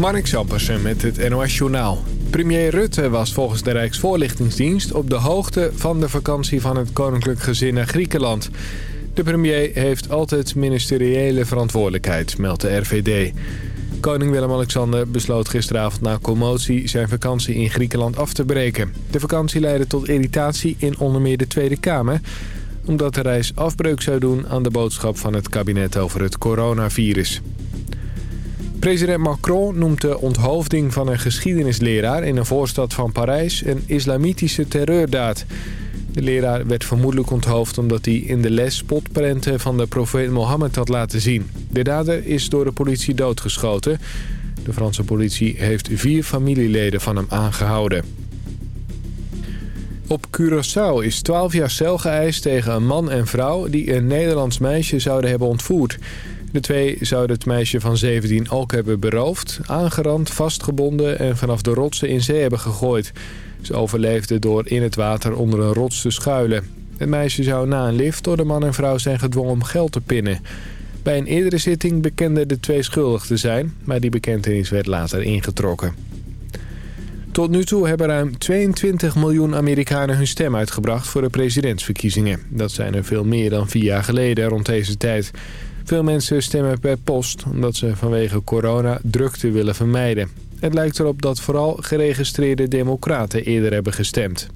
Mark Zampersen met het NOS Journaal. Premier Rutte was volgens de Rijksvoorlichtingsdienst op de hoogte van de vakantie van het koninklijk gezin naar Griekenland. De premier heeft altijd ministeriële verantwoordelijkheid, meldt de RVD. Koning Willem-Alexander besloot gisteravond na commotie zijn vakantie in Griekenland af te breken. De vakantie leidde tot irritatie in onder meer de Tweede Kamer... omdat de reis afbreuk zou doen aan de boodschap van het kabinet over het coronavirus. President Macron noemt de onthoofding van een geschiedenisleraar in een voorstad van Parijs een islamitische terreurdaad. De leraar werd vermoedelijk onthoofd omdat hij in de les spotprenten van de profeet Mohammed had laten zien. De dader is door de politie doodgeschoten. De Franse politie heeft vier familieleden van hem aangehouden. Op Curaçao is 12 jaar cel geëist tegen een man en vrouw die een Nederlands meisje zouden hebben ontvoerd. De twee zouden het meisje van 17 ook hebben beroofd, aangerand, vastgebonden en vanaf de rotsen in zee hebben gegooid. Ze overleefde door in het water onder een rots te schuilen. Het meisje zou na een lift door de man en vrouw zijn gedwongen om geld te pinnen. Bij een eerdere zitting bekenden de twee schuldig te zijn, maar die bekentenis werd later ingetrokken. Tot nu toe hebben ruim 22 miljoen Amerikanen hun stem uitgebracht voor de presidentsverkiezingen. Dat zijn er veel meer dan vier jaar geleden rond deze tijd. Veel mensen stemmen per post omdat ze vanwege corona drukte willen vermijden. Het lijkt erop dat vooral geregistreerde democraten eerder hebben gestemd.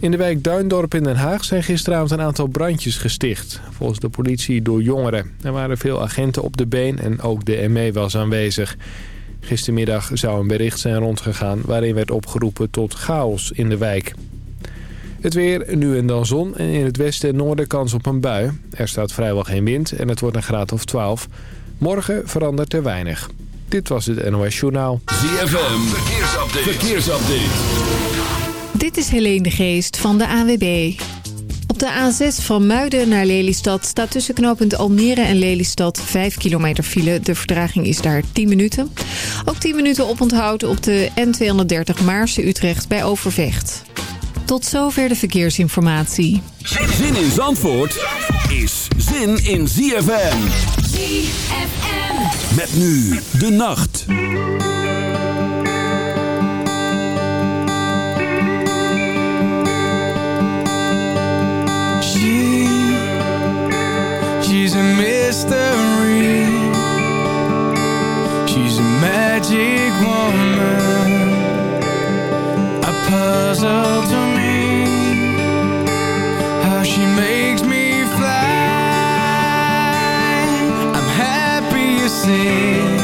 In de wijk Duindorp in Den Haag zijn gisteravond een aantal brandjes gesticht. Volgens de politie door jongeren. Er waren veel agenten op de been en ook de ME was aanwezig. Gistermiddag zou een bericht zijn rondgegaan waarin werd opgeroepen tot chaos in de wijk. Het weer, nu en dan zon en in het westen en noorden kans op een bui. Er staat vrijwel geen wind en het wordt een graad of 12. Morgen verandert er weinig. Dit was het NOS Journaal. ZFM, verkeersupdate. verkeersupdate. Dit is Helene de Geest van de AWB. Op de A6 van Muiden naar Lelystad staat tussen knooppunt Almere en Lelystad 5 kilometer file. De vertraging is daar 10 minuten. Ook 10 minuten oponthoud op de N230 Maarse Utrecht bij Overvecht. Tot zover de verkeersinformatie. Zin in Zandvoort is zin in ZFM. ZFM. Met nu de nacht. She, she's a mystery. She's a magic woman, a puzzle to see.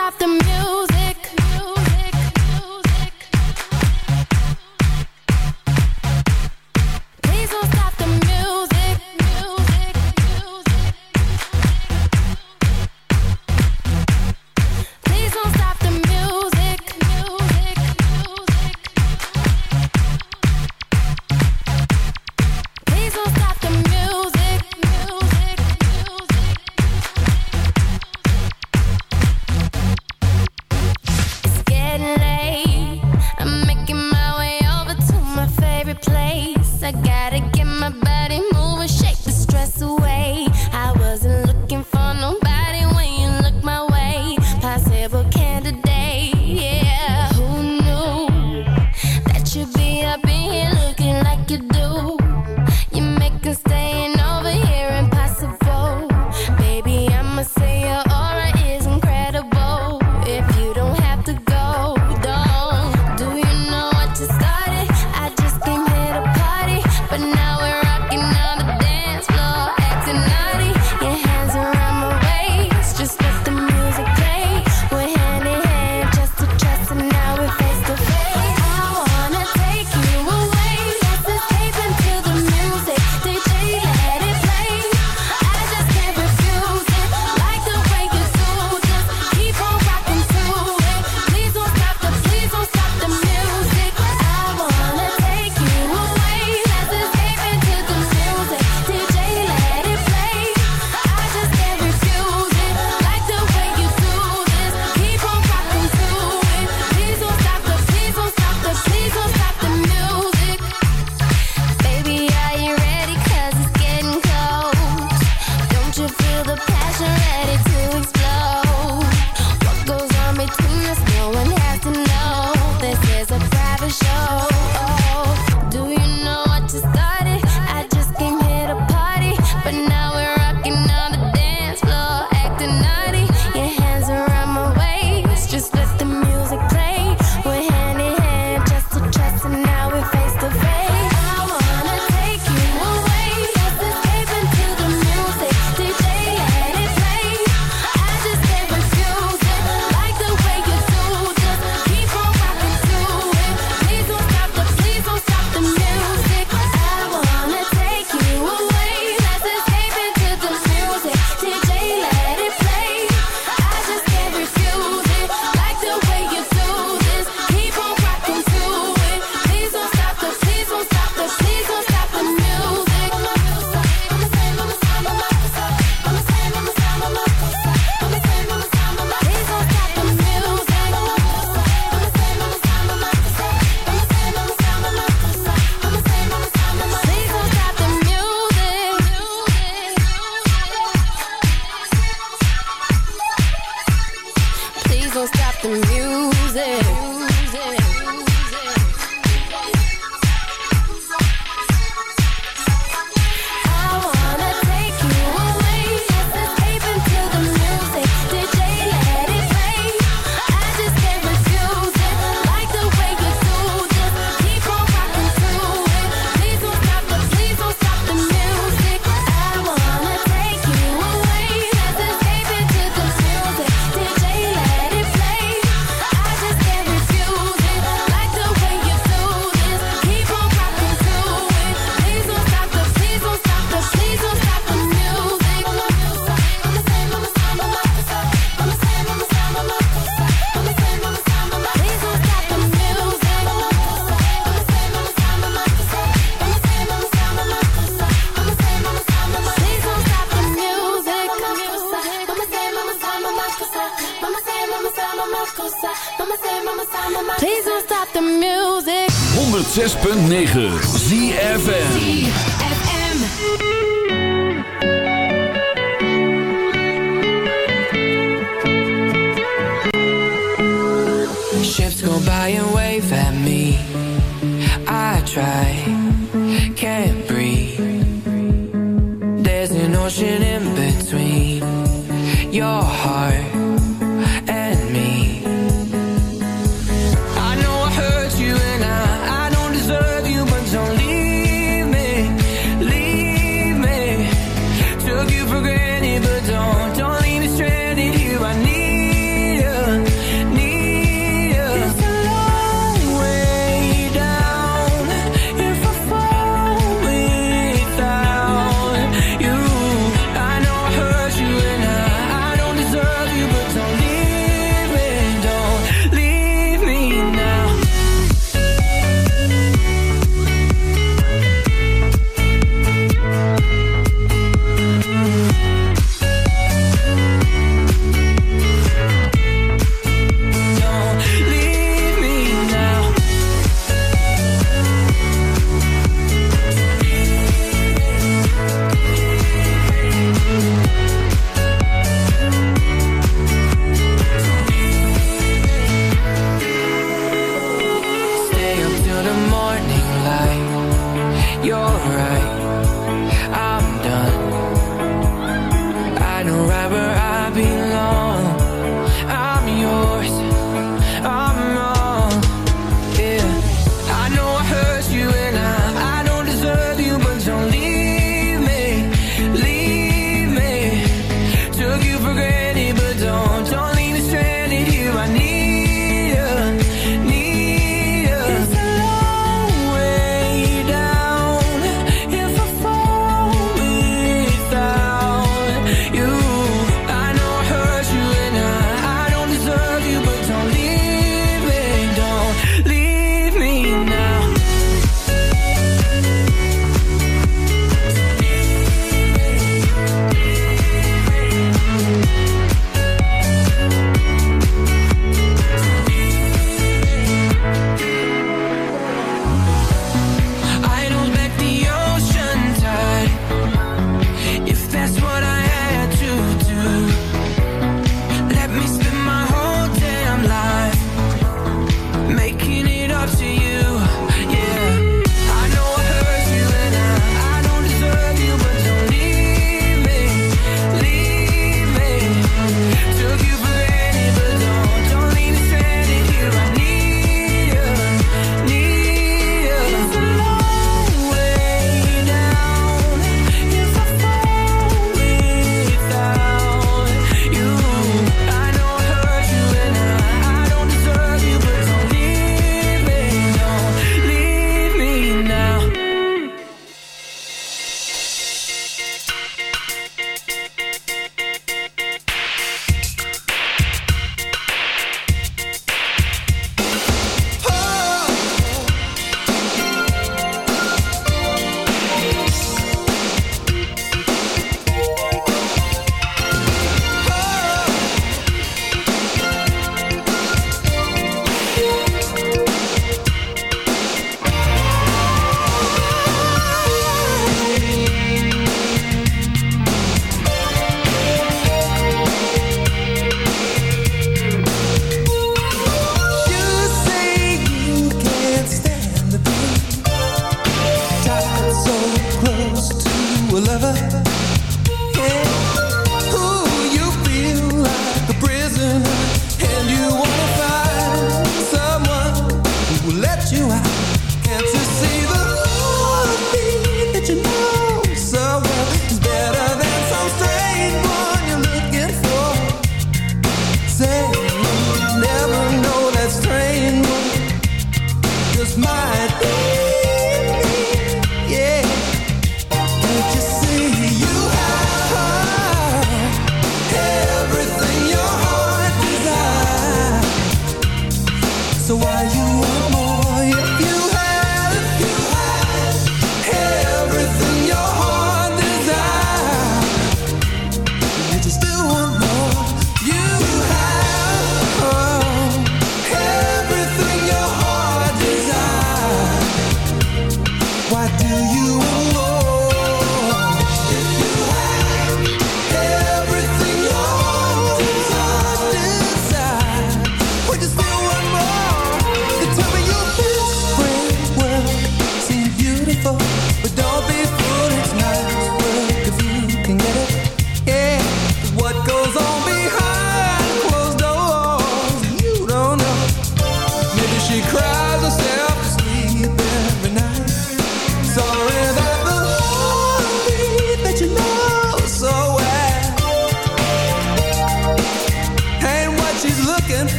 stop the music.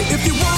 If you want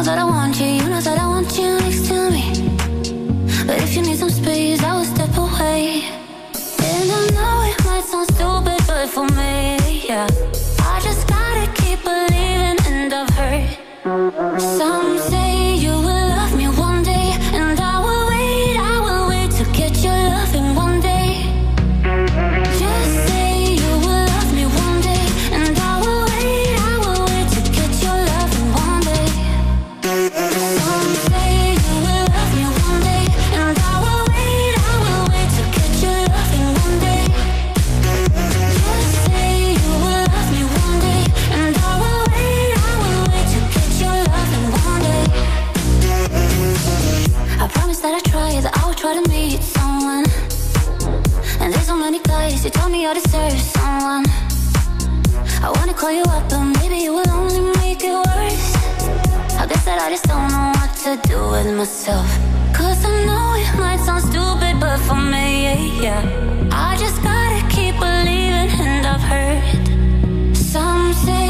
know that I want you, you know that I want you next to me. But if you need some space. I just don't know what to do with myself. Cause I know it might sound stupid, but for me, yeah, yeah. I just gotta keep believing, and I've heard some say.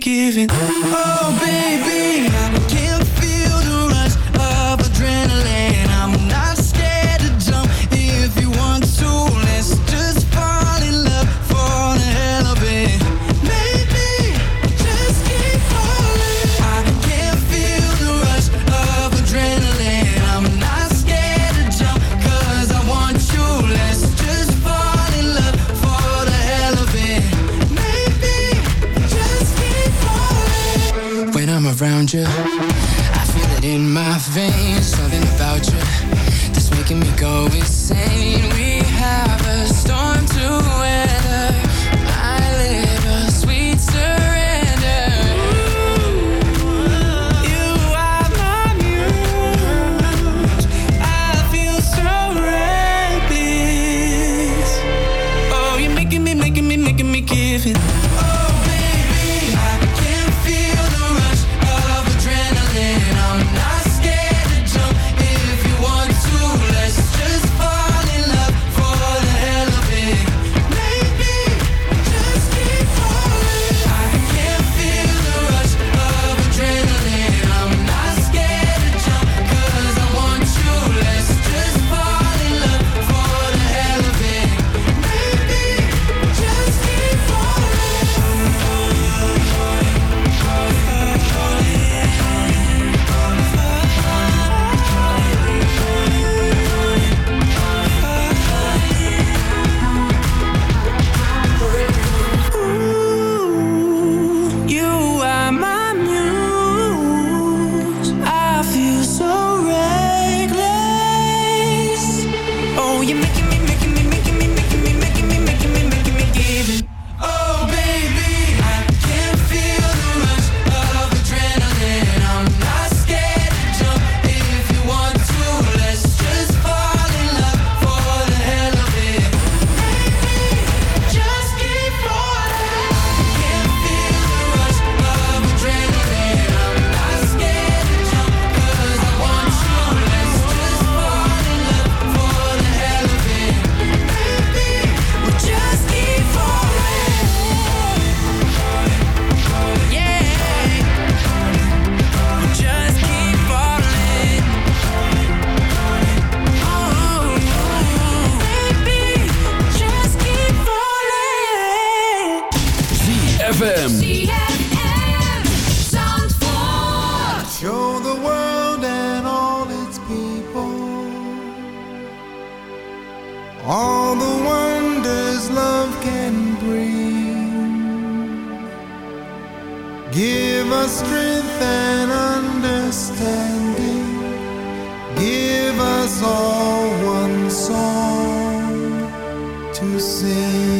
giving. Oh, baby. ZFM. Show the world and all its people All the wonders love can bring. Give us strength and understanding. Give us all one song to sing.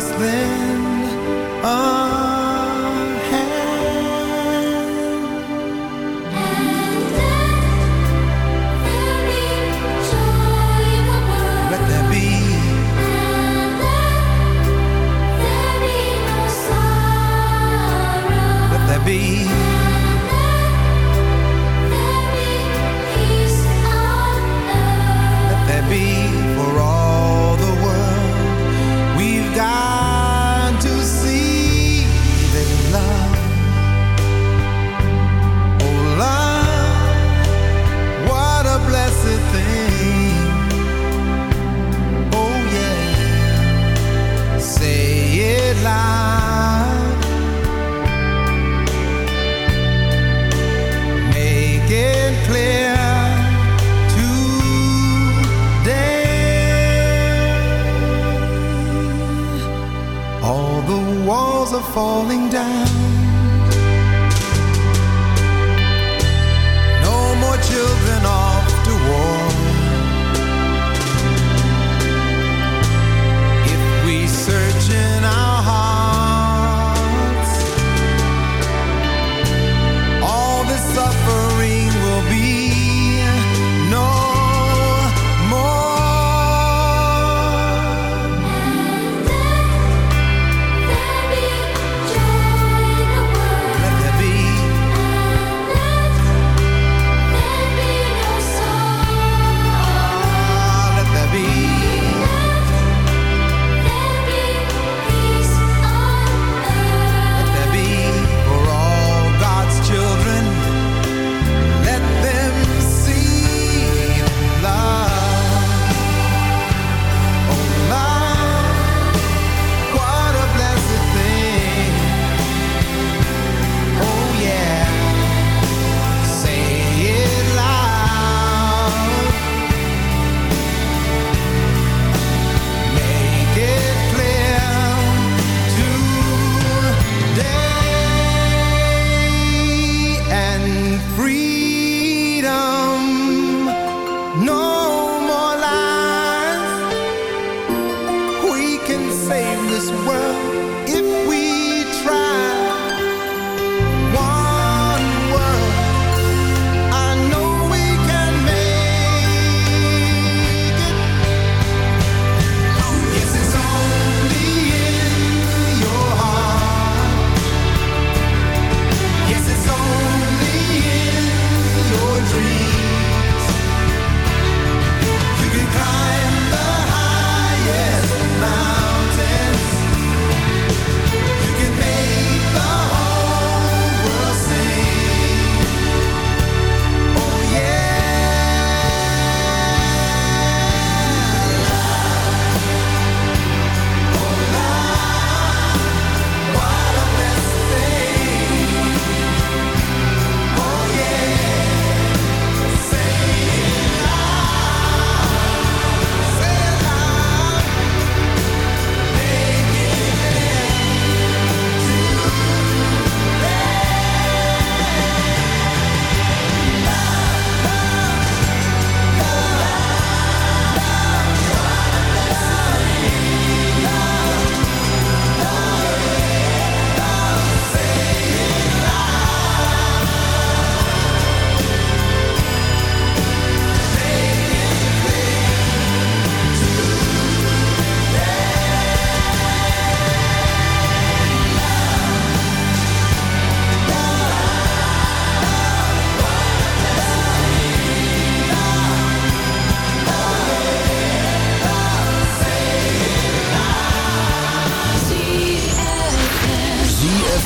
just then. Oh. Falling down.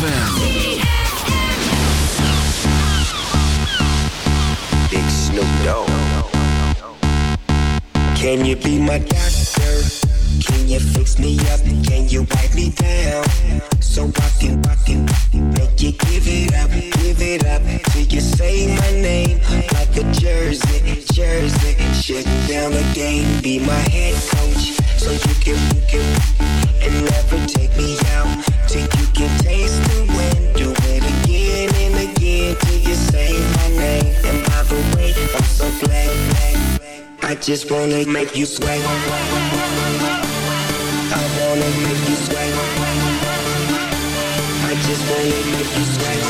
Big Snoop Dogg. Can you be my doctor? Can you fix me up? Can you wipe me down? So I can, I can make you give it up, give it up till you say my name like a jersey, jersey. Shut down the game, be my head coach, so you can, you can, and never take me out you can taste the wind. Again and again till you say my name. And by the way, I'm so. I just wanna make you sweat. I wanna make you sweat. I just wanna make you sweat.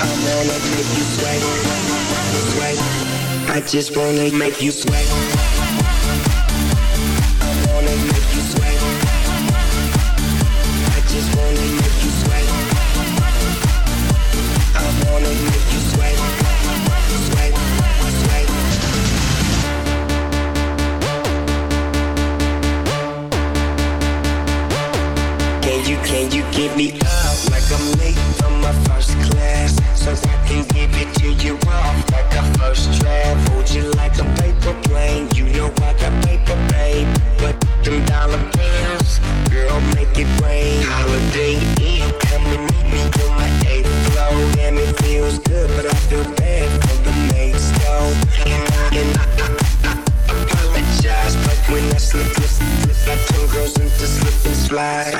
I wanna make you. Sweat. I just wanna make you sweat. give me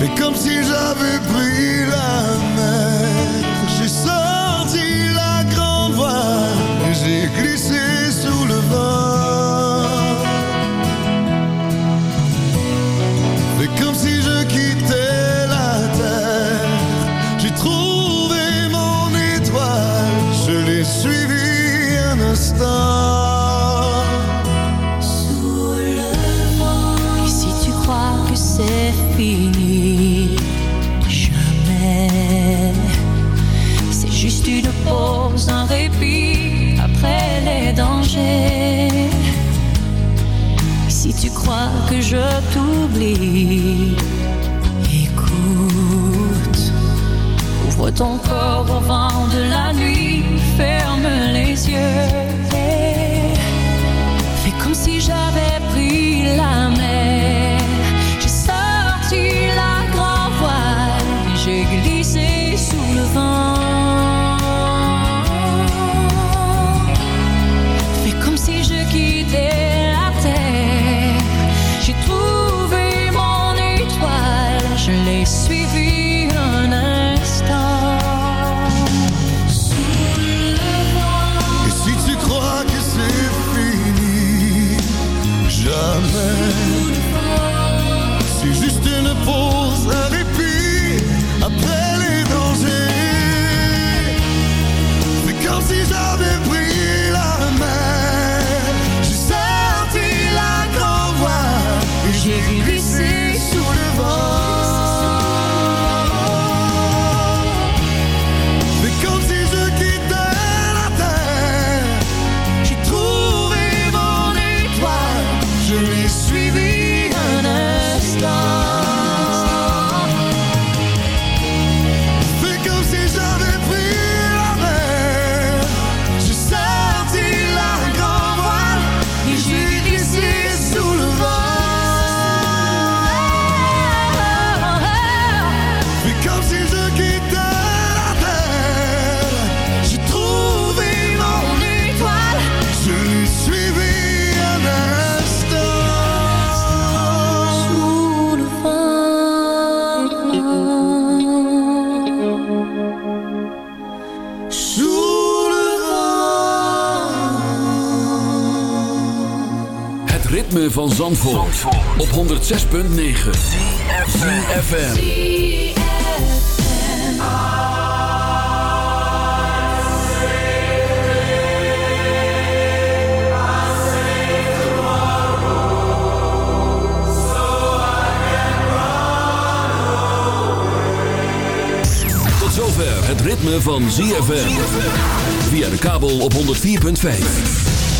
Fais comme si j'avais pris la main. je t'oublie. Écoute, ouvre ton corps au vent de la nuit. 106.9 CFFM Tot zover het ritme van ZFM Via de kabel op 104.5